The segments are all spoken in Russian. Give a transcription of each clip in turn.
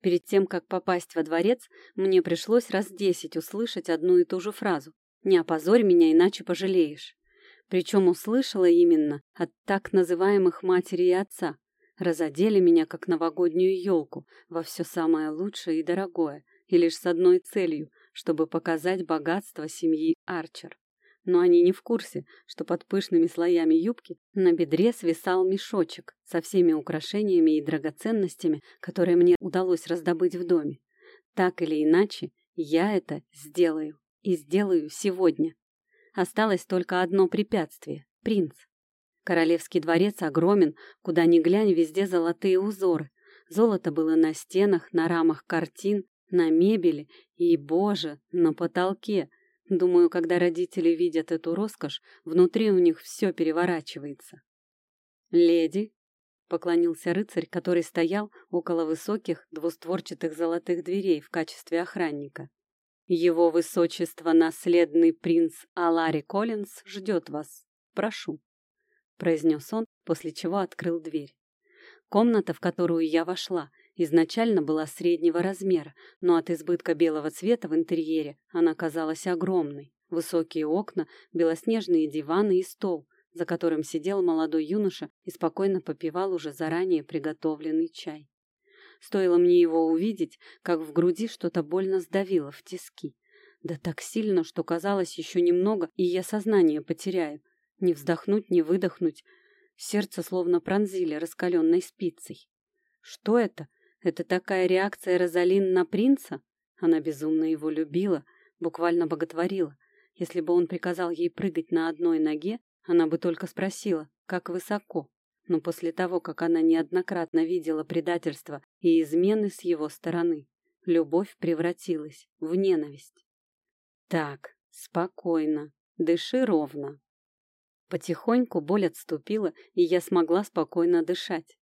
Перед тем, как попасть во дворец, мне пришлось раз десять услышать одну и ту же фразу «Не опозорь меня, иначе пожалеешь». Причем услышала именно от так называемых матери и отца. Разодели меня, как новогоднюю елку, во все самое лучшее и дорогое, и лишь с одной целью, чтобы показать богатство семьи Арчер. Но они не в курсе, что под пышными слоями юбки на бедре свисал мешочек со всеми украшениями и драгоценностями, которые мне удалось раздобыть в доме. Так или иначе, я это сделаю. И сделаю сегодня. Осталось только одно препятствие — принц. Королевский дворец огромен, куда ни глянь, везде золотые узоры. Золото было на стенах, на рамах картин, на мебели и, боже, на потолке. Думаю, когда родители видят эту роскошь, внутри у них все переворачивается. «Леди», — поклонился рыцарь, который стоял около высоких двустворчатых золотых дверей в качестве охранника. «Его высочество, наследный принц Алари Коллинз, ждет вас. Прошу», — произнес он, после чего открыл дверь. Комната, в которую я вошла, изначально была среднего размера, но от избытка белого цвета в интерьере она казалась огромной. Высокие окна, белоснежные диваны и стол, за которым сидел молодой юноша и спокойно попивал уже заранее приготовленный чай. Стоило мне его увидеть, как в груди что-то больно сдавило в тиски. Да так сильно, что казалось еще немного, и я сознание потеряю. Не вздохнуть, не выдохнуть. Сердце словно пронзили раскаленной спицей. Что это? Это такая реакция Розалин на принца? Она безумно его любила, буквально боготворила. Если бы он приказал ей прыгать на одной ноге, она бы только спросила, как высоко. Но после того, как она неоднократно видела предательство и измены с его стороны, любовь превратилась в ненависть. Так, спокойно, дыши ровно. Потихоньку боль отступила, и я смогла спокойно дышать.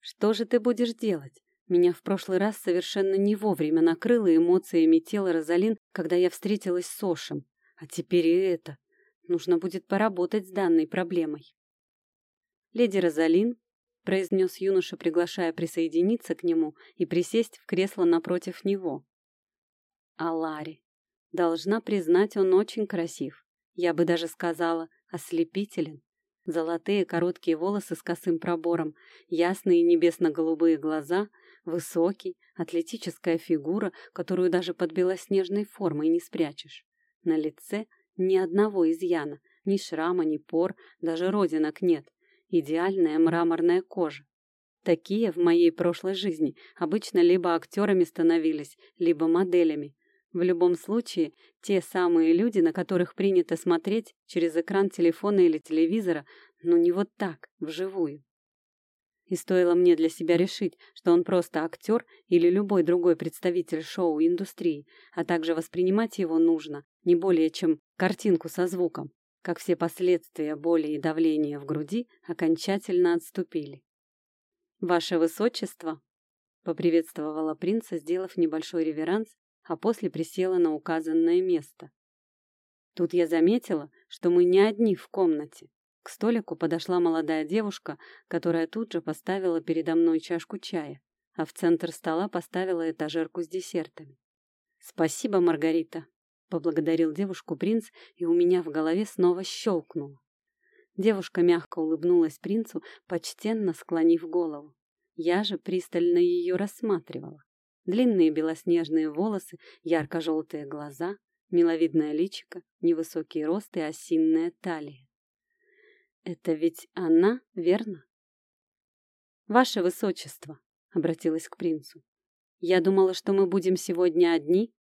Что же ты будешь делать? Меня в прошлый раз совершенно не вовремя накрыло эмоциями тела Розалин, когда я встретилась с Ошем. А теперь и это. Нужно будет поработать с данной проблемой. Леди Розалин, произнес юноша, приглашая присоединиться к нему и присесть в кресло напротив него. А Ларри. Должна признать, он очень красив. Я бы даже сказала, ослепителен. Золотые короткие волосы с косым пробором, ясные небесно-голубые глаза — Высокий, атлетическая фигура, которую даже под белоснежной формой не спрячешь. На лице ни одного изъяна, ни шрама, ни пор, даже родинок нет. Идеальная мраморная кожа. Такие в моей прошлой жизни обычно либо актерами становились, либо моделями. В любом случае, те самые люди, на которых принято смотреть через экран телефона или телевизора, но не вот так, вживую. И стоило мне для себя решить, что он просто актер или любой другой представитель шоу-индустрии, а также воспринимать его нужно не более чем картинку со звуком, как все последствия боли и давления в груди окончательно отступили. «Ваше Высочество!» — поприветствовала принца, сделав небольшой реверанс, а после присела на указанное место. Тут я заметила, что мы не одни в комнате. К столику подошла молодая девушка, которая тут же поставила передо мной чашку чая, а в центр стола поставила этажерку с десертами. «Спасибо, Маргарита», — поблагодарил девушку принц, и у меня в голове снова щелкнуло. Девушка мягко улыбнулась принцу, почтенно склонив голову. Я же пристально ее рассматривала. Длинные белоснежные волосы, ярко-желтые глаза, миловидное личико, невысокий рост и осинная талия. Это ведь она, верно? Ваше высочество, обратилась к принцу. Я думала, что мы будем сегодня одни.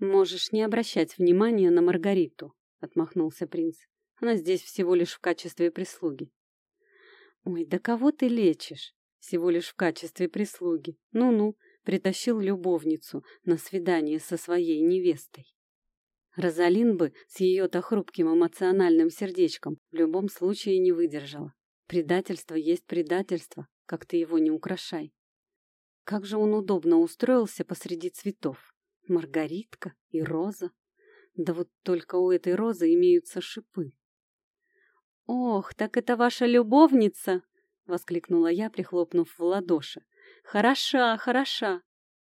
Можешь не обращать внимания на Маргариту, отмахнулся принц. Она здесь всего лишь в качестве прислуги. Ой, да кого ты лечишь? Всего лишь в качестве прислуги. Ну-ну, притащил любовницу на свидание со своей невестой. Розалин бы с ее-то хрупким эмоциональным сердечком в любом случае не выдержала. Предательство есть предательство, как ты его не украшай. Как же он удобно устроился посреди цветов. Маргаритка и роза. Да вот только у этой розы имеются шипы. «Ох, так это ваша любовница!» — воскликнула я, прихлопнув в ладоши. «Хороша, хороша!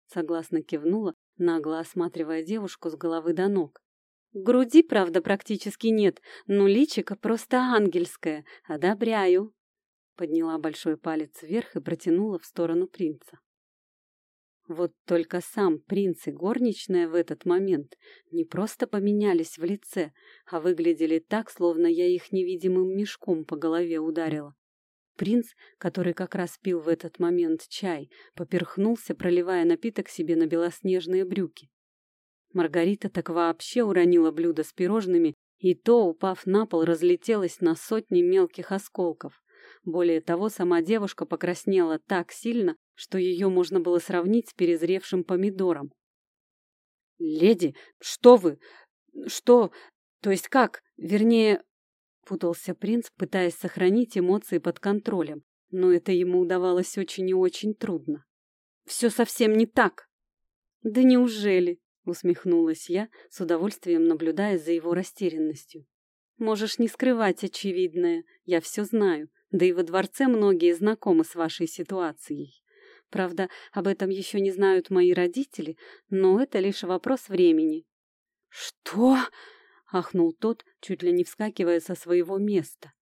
Согласно кивнула, нагло осматривая девушку с головы до ног. Груди, правда, практически нет, но личико просто ангельское. Одобряю. Подняла большой палец вверх и протянула в сторону принца. Вот только сам принц и горничная в этот момент не просто поменялись в лице, а выглядели так, словно я их невидимым мешком по голове ударила. Принц, который как раз пил в этот момент чай, поперхнулся, проливая напиток себе на белоснежные брюки. Маргарита так вообще уронила блюдо с пирожными, и то, упав на пол, разлетелось на сотни мелких осколков. Более того, сама девушка покраснела так сильно, что ее можно было сравнить с перезревшим помидором. «Леди, что вы? Что? То есть как? Вернее...» Путался принц, пытаясь сохранить эмоции под контролем, но это ему удавалось очень и очень трудно. «Все совсем не так!» «Да неужели?» — усмехнулась я, с удовольствием наблюдая за его растерянностью. «Можешь не скрывать очевидное, я все знаю, да и во дворце многие знакомы с вашей ситуацией. Правда, об этом еще не знают мои родители, но это лишь вопрос времени». «Что?» — ахнул тот, чуть ли не вскакивая со своего места.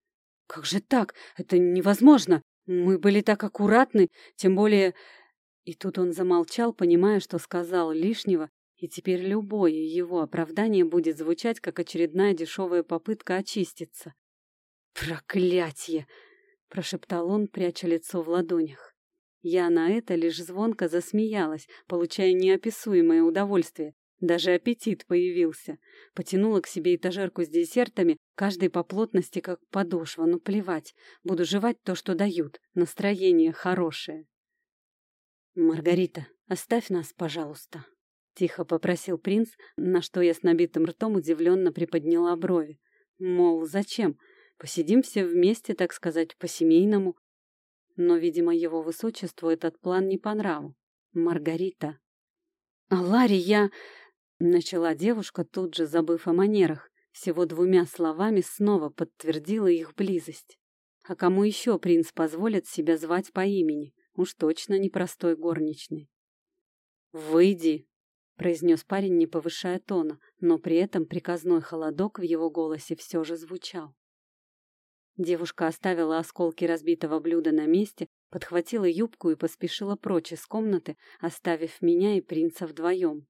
«Как же так? Это невозможно! Мы были так аккуратны, тем более...» И тут он замолчал, понимая, что сказал лишнего, и теперь любое его оправдание будет звучать, как очередная дешевая попытка очиститься. «Проклятье!» — прошептал он, пряча лицо в ладонях. Я на это лишь звонко засмеялась, получая неописуемое удовольствие. Даже аппетит появился. Потянула к себе этажерку с десертами, каждый по плотности как подошва, но плевать. Буду жевать то, что дают. Настроение хорошее. «Маргарита, оставь нас, пожалуйста», — тихо попросил принц, на что я с набитым ртом удивленно приподняла брови. Мол, зачем? Посидим все вместе, так сказать, по-семейному. Но, видимо, его высочеству этот план не по нраву. Маргарита. «А Ларри, я...» — начала девушка, тут же забыв о манерах. Всего двумя словами снова подтвердила их близость. А кому еще принц позволит себя звать по имени? Уж точно непростой горничный. «Выйди!» Произнес парень, не повышая тона, но при этом приказной холодок в его голосе все же звучал. Девушка оставила осколки разбитого блюда на месте, подхватила юбку и поспешила прочь из комнаты, оставив меня и принца вдвоем.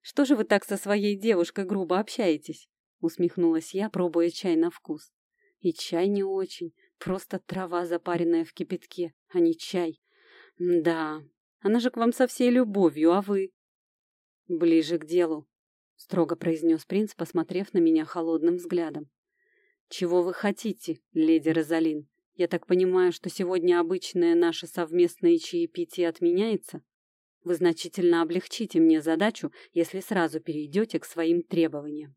«Что же вы так со своей девушкой грубо общаетесь?» — усмехнулась я, пробуя чай на вкус. И чай не очень, просто трава, запаренная в кипятке, а не чай. Да, она же к вам со всей любовью, а вы? «Ближе к делу», — строго произнес принц, посмотрев на меня холодным взглядом. «Чего вы хотите, леди Розалин? Я так понимаю, что сегодня обычное наше совместное чаепитие отменяется? Вы значительно облегчите мне задачу, если сразу перейдете к своим требованиям».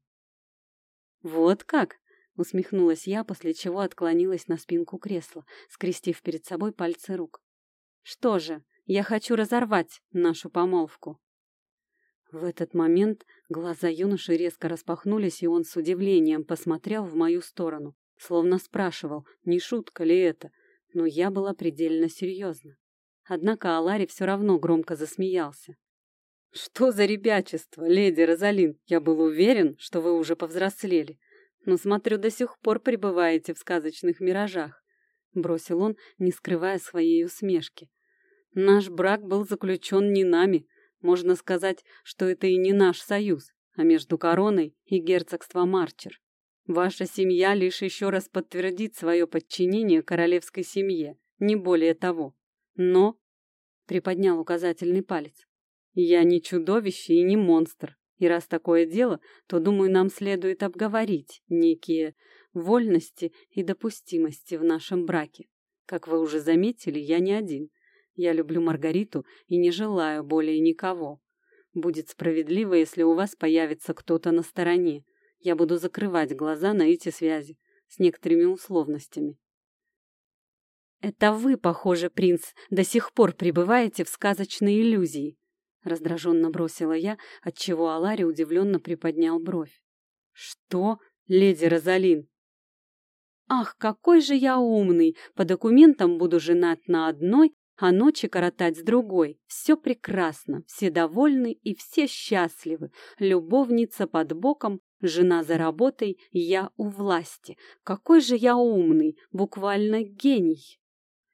«Вот как?» — усмехнулась я, после чего отклонилась на спинку кресла, скрестив перед собой пальцы рук. «Что же, я хочу разорвать нашу помолвку». В этот момент глаза юноши резко распахнулись, и он с удивлением посмотрел в мою сторону, словно спрашивал, не шутка ли это, но я была предельно серьезна. Однако Алари все равно громко засмеялся. «Что за ребячество, леди Розалин? Я был уверен, что вы уже повзрослели. Но, смотрю, до сих пор пребываете в сказочных миражах», — бросил он, не скрывая своей усмешки. «Наш брак был заключен не нами, можно сказать, что это и не наш союз, а между короной и герцогством Марчер. Ваша семья лишь еще раз подтвердит свое подчинение королевской семье, не более того. Но, — приподнял указательный палец, — я не чудовище и не монстр, и раз такое дело, то, думаю, нам следует обговорить некие вольности и допустимости в нашем браке. Как вы уже заметили, я не один — я люблю Маргариту и не желаю более никого. Будет справедливо, если у вас появится кто-то на стороне. Я буду закрывать глаза на эти связи с некоторыми условностями. «Это вы, похоже, принц, до сих пор пребываете в сказочной иллюзии», — раздраженно бросила я, отчего Алари удивленно приподнял бровь. «Что, леди Розалин?» «Ах, какой же я умный! По документам буду женат на одной, а ночи коротать с другой. Все прекрасно, все довольны и все счастливы. Любовница под боком, жена за работой, я у власти. Какой же я умный, буквально гений.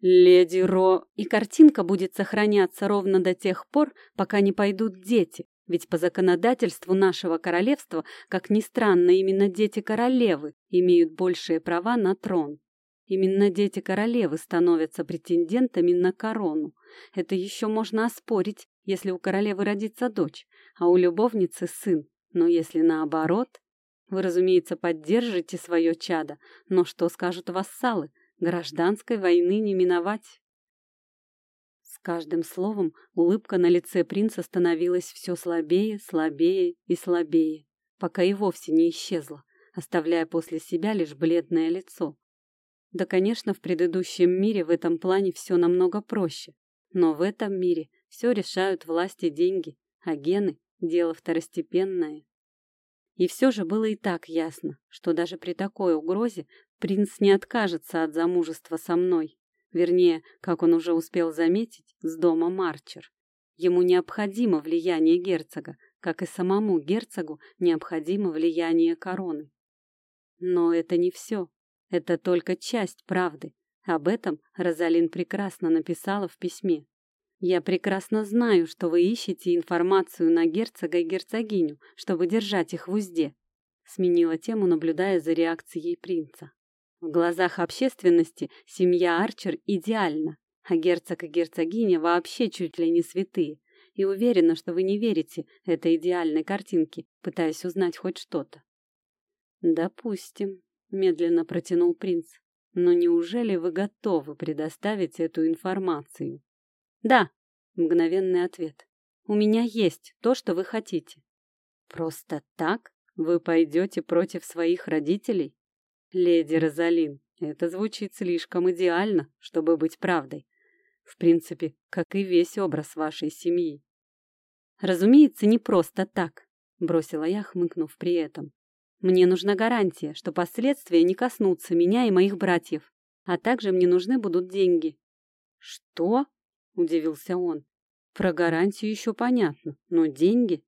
Леди Ро... И картинка будет сохраняться ровно до тех пор, пока не пойдут дети. Ведь по законодательству нашего королевства, как ни странно, именно дети королевы имеют большие права на трон. Именно дети королевы становятся претендентами на корону. Это еще можно оспорить, если у королевы родится дочь, а у любовницы сын. Но если наоборот... Вы, разумеется, поддержите свое чадо, но что скажут вассалы? Гражданской войны не миновать. С каждым словом улыбка на лице принца становилась все слабее, слабее и слабее, пока и вовсе не исчезла, оставляя после себя лишь бледное лицо. Да, конечно, в предыдущем мире в этом плане все намного проще. Но в этом мире все решают власти деньги, а гены — дело второстепенное. И все же было и так ясно, что даже при такой угрозе принц не откажется от замужества со мной. Вернее, как он уже успел заметить, с дома Марчер. Ему необходимо влияние герцога, как и самому герцогу необходимо влияние короны. Но это не все. Это только часть правды. Об этом Розалин прекрасно написала в письме. «Я прекрасно знаю, что вы ищете информацию на герцога и герцогиню, чтобы держать их в узде», сменила тему, наблюдая за реакцией принца. В глазах общественности семья Арчер идеальна, а герцог и герцогиня вообще чуть ли не святые. И уверена, что вы не верите этой идеальной картинке, пытаясь узнать хоть что-то. Допустим, медленно протянул принц. Но неужели вы готовы предоставить эту информацию? Да, мгновенный ответ. У меня есть то, что вы хотите. Просто так вы пойдете против своих родителей? Леди Розалин, это звучит слишком идеально, чтобы быть правдой. В принципе, как и весь образ вашей семьи. Разумеется, не просто так, бросила я, хмыкнув при этом. Мне нужна гарантия, что последствия не коснутся меня и моих братьев, а также мне нужны будут деньги. Что? удивился он. Про гарантию еще понятно, но деньги?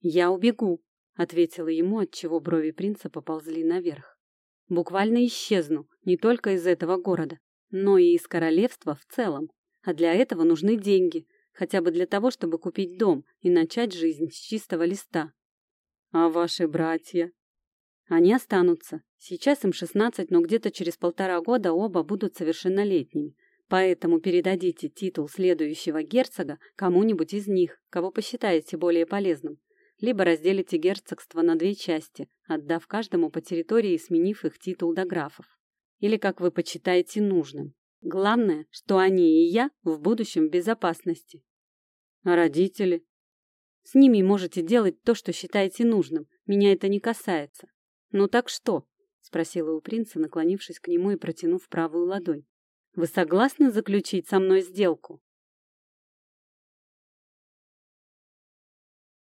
Я убегу, ответила ему, отчего брови принца поползли наверх. Буквально исчезну, не только из этого города, но и из королевства в целом. А для этого нужны деньги, хотя бы для того, чтобы купить дом и начать жизнь с чистого листа. А ваши братья? Они останутся. Сейчас им 16, но где-то через полтора года оба будут совершеннолетними. Поэтому передадите титул следующего герцога кому-нибудь из них, кого посчитаете более полезным. Либо разделите герцогство на две части, отдав каждому по территории и сменив их титул до графов. Или как вы почитаете нужным. Главное, что они и я в будущем в безопасности. А родители? С ними можете делать то, что считаете нужным. Меня это не касается. «Ну так что?» — спросила у принца, наклонившись к нему и протянув правую ладонь. «Вы согласны заключить со мной сделку?»